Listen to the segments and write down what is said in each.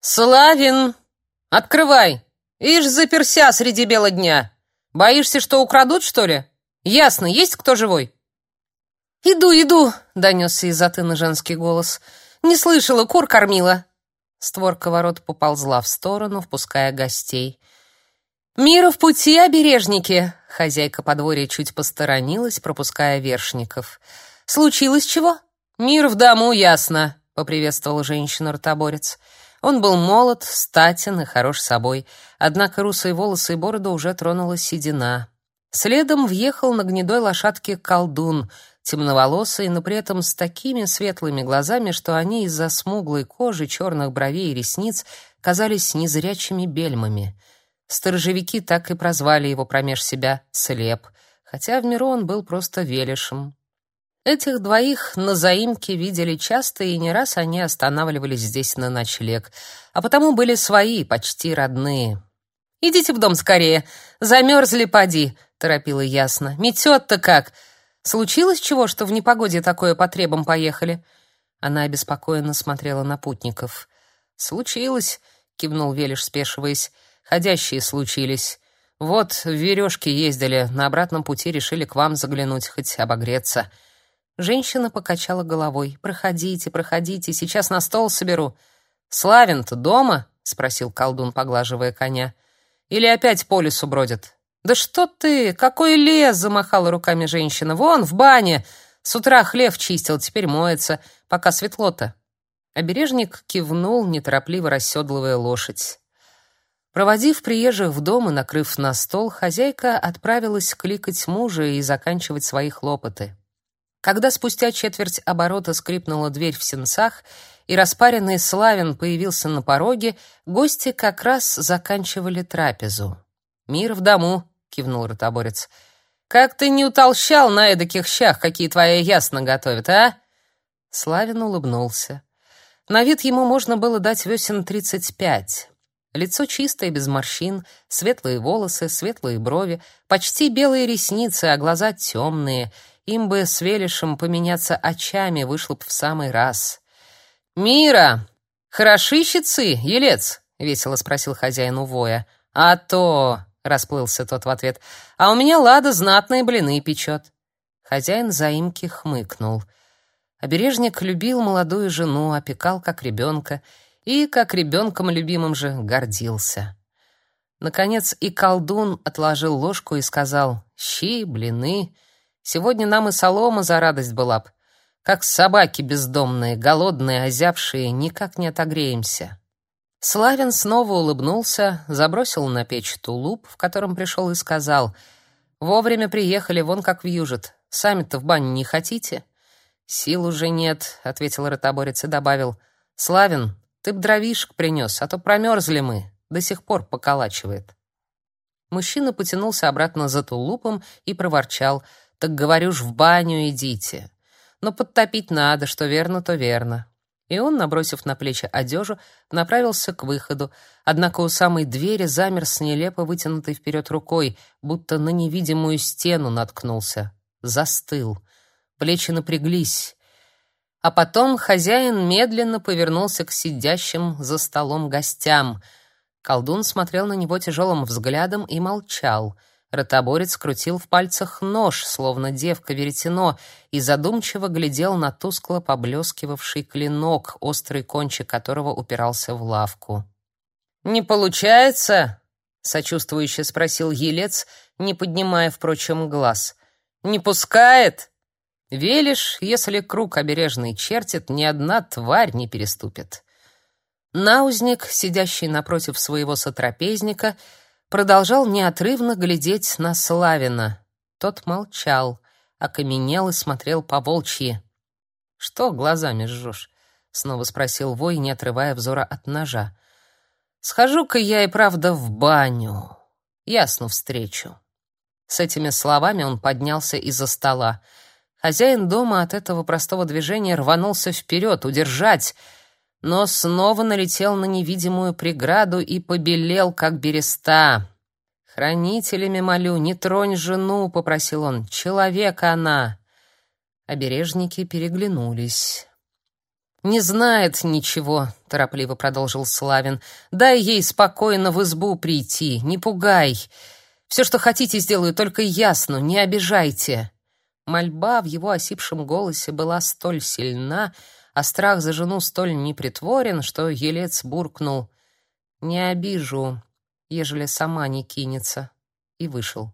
«Славин! Открывай! Ишь, заперся среди бела дня! Боишься, что украдут, что ли? Ясно, есть кто живой?» «Иду, иду!» — донесся из-за тына женский голос. «Не слышала, кур кормила!» Створка ворот поползла в сторону, впуская гостей. «Мира в пути, обережники!» Хозяйка подворья чуть посторонилась, пропуская вершников. «Случилось чего?» «Мир в дому, ясно!» — поприветствовал женщину-ротоборец. Он был молод, статен и хорош собой, однако русые волосы и бороду уже тронула седина. Следом въехал на гнедой лошадке колдун, темноволосый, но при этом с такими светлыми глазами, что они из-за смуглой кожи, черных бровей и ресниц казались незрячими бельмами. Сторожевики так и прозвали его промеж себя «слеп», хотя в миру он был просто велишем. Этих двоих на заимке видели часто, и не раз они останавливались здесь на ночлег, а потому были свои, почти родные. «Идите в дом скорее, замерзли поди», — торопила ясно. «Метет-то как! Случилось чего, что в непогоде такое по требам поехали?» Она обеспокоенно смотрела на путников. «Случилось», — кивнул Велиш, спешиваясь. «Ходящие случились. Вот в Верёшке ездили, на обратном пути решили к вам заглянуть, хоть обогреться». Женщина покачала головой. «Проходите, проходите, сейчас на стол соберу». «Славин-то дома?» — спросил колдун, поглаживая коня. «Или опять по лесу бродит?» «Да что ты! Какой лес!» — замахала руками женщина. «Вон, в бане! С утра хлев чистил, теперь моется, пока светло-то». Обережник кивнул, неторопливо расседлывая лошадь. Проводив приезжих в дом и накрыв на стол, хозяйка отправилась кликать мужа и заканчивать свои хлопоты. Когда спустя четверть оборота скрипнула дверь в сенцах, и распаренный Славин появился на пороге, гости как раз заканчивали трапезу. «Мир в дому», — кивнул ротоборец. «Как ты не утолщал на эдаких щах, какие твоя ясно готовят, а?» Славин улыбнулся. На вид ему можно было дать весен тридцать пять. Лицо чистое, без морщин, светлые волосы, светлые брови, почти белые ресницы, а глаза темные — им бы с Велишем поменяться очами вышло б в самый раз. «Мира! Хороши щицы, елец?» — весело спросил хозяин увоя. «А то!» — расплылся тот в ответ. «А у меня Лада знатные блины печет». Хозяин заимки хмыкнул. Обережник любил молодую жену, опекал как ребенка и, как ребенком любимым же, гордился. Наконец и колдун отложил ложку и сказал «Щи, блины...» Сегодня нам и солома за радость была б. Как собаки бездомные, голодные, озябшие, никак не отогреемся. Славин снова улыбнулся, забросил на печь тулуп, в котором пришел и сказал: "Вовремя приехали, вон как вьюжит. Сами-то в баню не хотите?" "Сил уже нет", ответил ротоборец и добавил: "Славин, ты б дровишек принес, а то промерзли мы. До сих пор поколачивает". Мужчина потянулся обратно за тулупом и проворчал: так говорю ж, в баню идите. Но подтопить надо, что верно, то верно. И он, набросив на плечи одежу, направился к выходу, однако у самой двери замер с нелепо вытянутой вперед рукой, будто на невидимую стену наткнулся. Застыл. Плечи напряглись. А потом хозяин медленно повернулся к сидящим за столом гостям. Колдун смотрел на него тяжелым взглядом и молчал — Ротоборец крутил в пальцах нож, словно девка веретено, и задумчиво глядел на тускло поблескивавший клинок, острый кончик которого упирался в лавку. «Не получается?» — сочувствующе спросил елец, не поднимая, впрочем, глаз. «Не пускает?» «Велишь, если круг обережный чертит, ни одна тварь не переступит». Наузник, сидящий напротив своего сотрапезника, — продолжал неотрывно глядеть на Славина. Тот молчал, окаменел и смотрел по-волчьи. «Что глазами жжешь?» — снова спросил вой, не отрывая взора от ножа. «Схожу-ка я и правда в баню. Ясно встречу». С этими словами он поднялся из-за стола. Хозяин дома от этого простого движения рванулся вперед, удержать — но снова налетел на невидимую преграду и побелел, как береста. «Хранителями молю, не тронь жену», — попросил он. «Человек она». Обережники переглянулись. Не знает ничего, торопливо продолжил Славин. Дай ей спокойно в избу прийти, не пугай. Все, что хотите, сделаю, только ясно, не обижайте. Мольба в его осипшем голосе была столь сильна, а страх за жену столь непритворен, что елец буркнул: "Не обижу, ежели сама не кинется", и вышел.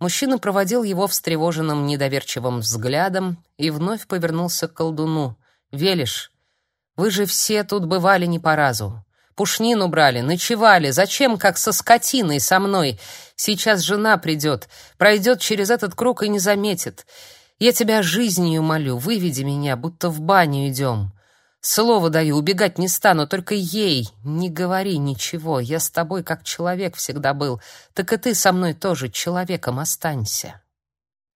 Мужчина проводил его встревоженным недоверчивым взглядом и вновь повернулся к колдуну. Велиш, вы же все тут бывали не по разу. Пушнину брали, ночевали. Зачем, как со скотиной со мной? Сейчас жена придет, пройдет через этот круг и не заметит. Я тебя жизнью молю, выведи меня, будто в баню идем. Слово даю, убегать не стану, только ей не говори ничего. Я с тобой как человек всегда был, так и ты со мной тоже человеком останься.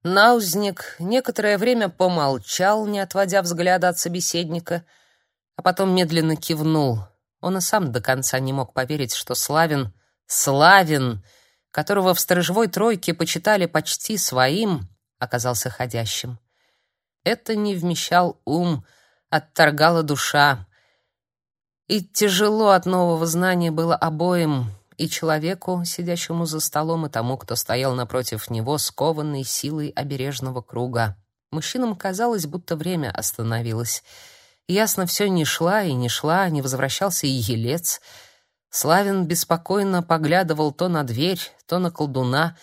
Наузник некоторое время помолчал, не отводя взгляда от собеседника, а потом медленно кивнул. Он и сам до конца не мог поверить, что Славин, Славин, которого в сторожевой тройке почитали почти своим, оказался ходящим. Это не вмещал ум, отторгала душа. И тяжело от нового знания было обоим, и человеку, сидящему за столом, и тому, кто стоял напротив него, скованный силой обережного круга. Мужчинам казалось, будто время остановилось. Ясно, все не шла и не шла, не возвращался и елец. Славин беспокойно поглядывал то на дверь, то на колдуна,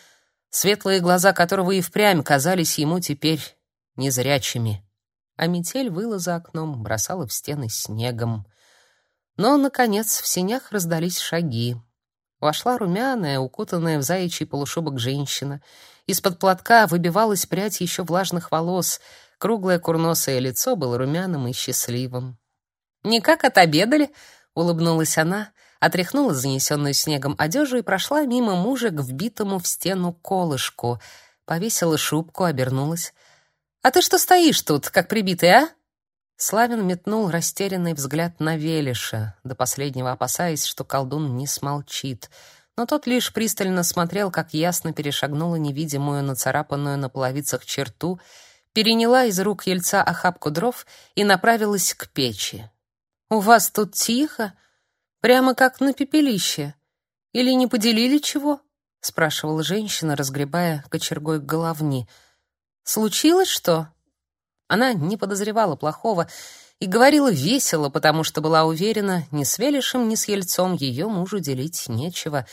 светлые глаза которого и впрямь казались ему теперь незрячими. А метель выла за окном, бросала в стены снегом. Но, наконец, в сенях раздались шаги. Вошла румяная, укутанная в заячий полушубок женщина. Из-под платка выбивалась прядь еще влажных волос. Круглое курносое лицо было румяным и счастливым. «Никак отобедали?» — улыбнулась она, отряхнула занесенную снегом одежду и прошла мимо мужа к вбитому в стену колышку. Повесила шубку, обернулась. «А ты что стоишь тут, как прибитый, а?» Славин метнул растерянный взгляд на Велиша, до последнего опасаясь, что колдун не смолчит. Но тот лишь пристально смотрел, как ясно перешагнула невидимую нацарапанную на половицах черту, переняла из рук ельца охапку дров и направилась к печи. «У вас тут тихо? Прямо как на пепелище. Или не поделили чего?» — спрашивала женщина, разгребая кочергой головни. «Случилось что?» Она не подозревала плохого и говорила весело, потому что была уверена, ни с Велишем, ни с Ельцом ее мужу делить нечего,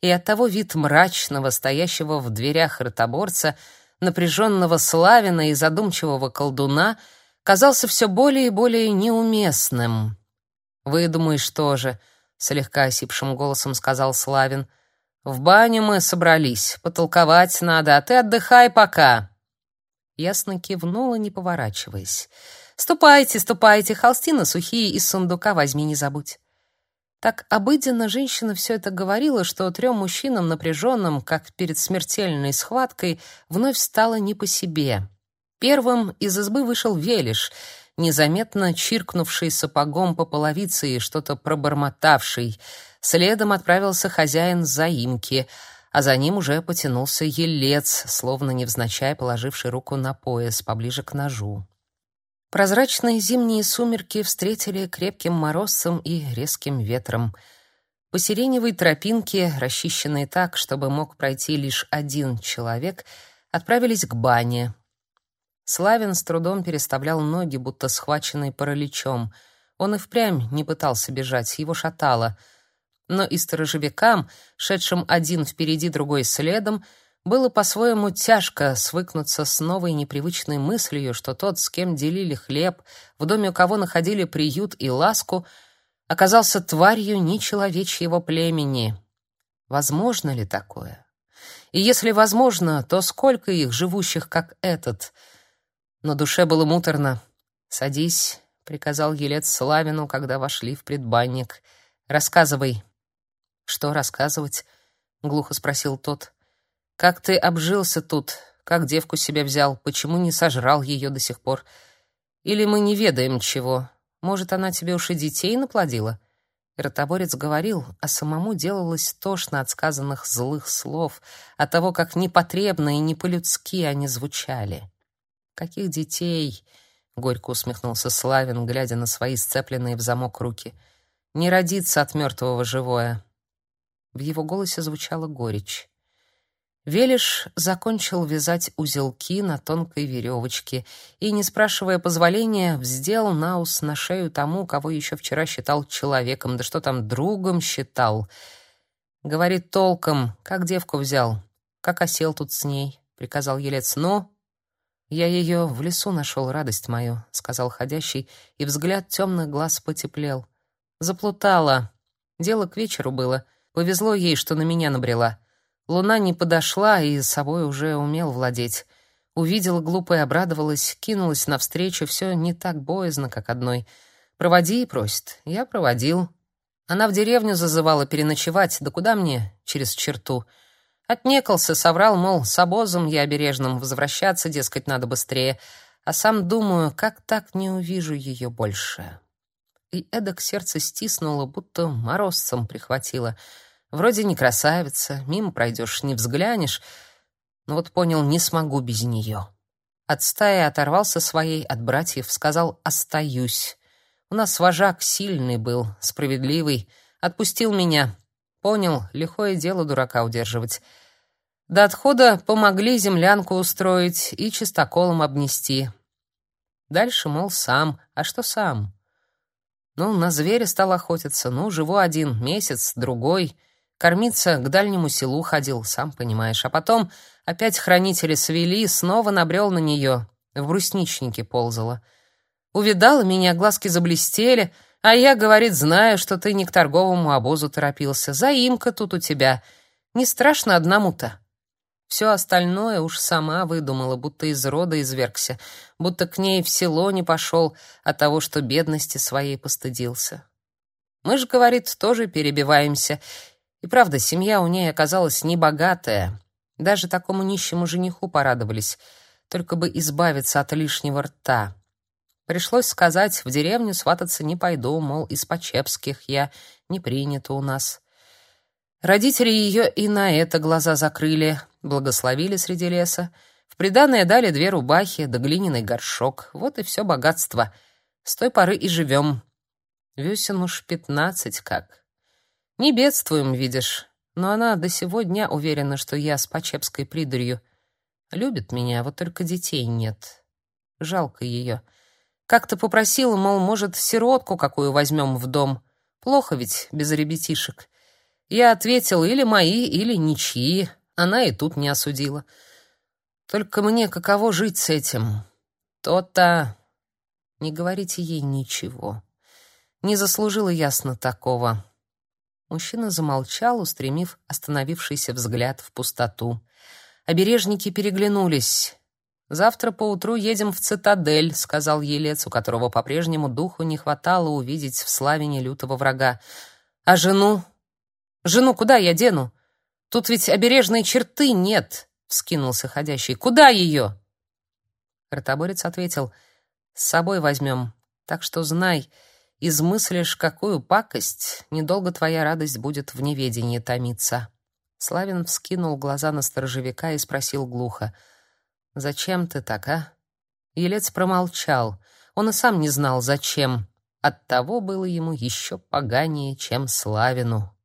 и оттого вид мрачного, стоящего в дверях ротоборца, напряженного Славина и задумчивого колдуна казался все более и более неуместным. «Вы, думаешь, тоже?» — слегка осипшим голосом сказал Славин. «В баню мы собрались, потолковать надо, а ты отдыхай пока». Ясно кивнула, не поворачиваясь. «Ступайте, ступайте, холстина сухие из сундука возьми, не забудь». Так обыденно женщина все это говорила, что трем мужчинам, напряженным, как перед смертельной схваткой, вновь стало не по себе. Первым из избы вышел Велиш, незаметно чиркнувший сапогом по половице и что-то пробормотавший. Следом отправился хозяин заимки — а за ним уже потянулся елец, словно невзначай положивший руку на пояс, поближе к ножу. Прозрачные зимние сумерки встретили крепким морозцем и резким ветром. По сиреневой тропинке, расчищенной так, чтобы мог пройти лишь один человек, отправились к бане. Славин с трудом переставлял ноги, будто схваченный параличом. Он и впрямь не пытался бежать, его шатало — но и сторожевикам, шедшим один впереди, другой следом, было по-своему тяжко свыкнуться с новой непривычной мыслью, что тот, с кем делили хлеб, в доме у кого находили приют и ласку, оказался тварью нечеловечьего племени. Возможно ли такое? И если возможно, то сколько их, живущих как этот? Но душе было муторно. «Садись», — приказал Елец Славину, когда вошли в предбанник. «Рассказывай, что рассказывать? глухо спросил тот. Как ты обжился тут? Как девку себе взял? Почему не сожрал ее до сих пор? Или мы не ведаем чего? Может, она тебе уж и детей наплодила? Ротоборец говорил, а самому делалось тошно от сказанных злых слов, от того, как непотребно и не по-людски они звучали. Каких детей? горько усмехнулся Славин, глядя на свои сцепленные в замок руки. Не родится от мертвого живое. В его голосе звучала горечь. Велиш закончил вязать узелки на тонкой веревочке и, не спрашивая позволения, вздел на ус на шею тому, кого еще вчера считал человеком, да что там, другом считал. Говорит толком, как девку взял, как осел тут с ней, — приказал Елец. «Ну?» «Я ее в лесу нашел, радость мою», — сказал ходящий, и взгляд темных глаз потеплел. «Заплутала. Дело к вечеру было. Повезло ей, что на меня набрела». Луна не подошла и собой уже умел владеть. Увидела глупо и обрадовалась, кинулась навстречу, все не так боязно, как одной. «Проводи», — просит. Я проводил. Она в деревню зазывала переночевать, да куда мне через черту? Отнекался, соврал, мол, с обозом я обережным возвращаться, дескать, надо быстрее. А сам думаю, как так не увижу ее больше. И эдак сердце стиснуло, будто морозцем прихватило — Вроде не красавица, мимо пройдешь, не взглянешь. Но вот понял, не смогу без нее. От стаи оторвался своей, от братьев, сказал «остаюсь». У нас вожак сильный был, справедливый. Отпустил меня. Понял, лихое дело дурака удерживать. До отхода помогли землянку устроить и чистоколом обнести. Дальше, мол, сам. А что сам? Ну, на зверя стал охотиться. Ну, живу один месяц, другой. Кормиться к дальнему селу ходил, сам понимаешь. А потом опять хранители свели, снова набрел на нее. В брусничнике ползала. Увидала меня, глазки заблестели, а я, говорит, знаю, что ты не к торговому обозу торопился. Заимка тут у тебя. Не страшно одному-то. Все остальное уж сама выдумала, будто из рода извергся, будто к ней в село не пошел от того, что бедности своей постыдился. Мы же, говорит, тоже перебиваемся, и правда, семья у ней оказалась небогатая. Даже такому нищему жениху порадовались, только бы избавиться от лишнего рта. Пришлось сказать, в деревню свататься не пойду, мол, из Почепских я, не принято у нас. Родители ее и на это глаза закрыли, благословили среди леса. В приданое дали две рубахи да глиняный горшок. Вот и все богатство. С той поры и живем. Весен уж пятнадцать как. Не бедствуем, видишь, но она до сего дня уверена, что я с почепской придурью. Любит меня, вот только детей нет. Жалко ее. Как-то попросила, мол, может, сиротку какую возьмем в дом. Плохо ведь без ребятишек. Я ответил, или мои, или ничьи. Она и тут не осудила. Только мне каково жить с этим? То-то... Не говорите ей ничего. Не заслужила ясно такого. Мужчина замолчал, устремив остановившийся взгляд в пустоту. Обережники переглянулись. «Завтра поутру едем в цитадель», — сказал елец, у которого по-прежнему духу не хватало увидеть в славине лютого врага. «А жену? Жену куда я дену? Тут ведь обережной черты нет», — вскинулся ходящий. «Куда ее?» Ротоборец ответил. «С собой возьмем, так что знай...» измыслишь какую пакость, недолго твоя радость будет в неведении томиться. Славин вскинул глаза на сторожевика и спросил глухо: "Зачем ты так, а?" Елец промолчал. Он и сам не знал зачем. Оттого было ему еще поганее, чем Славину.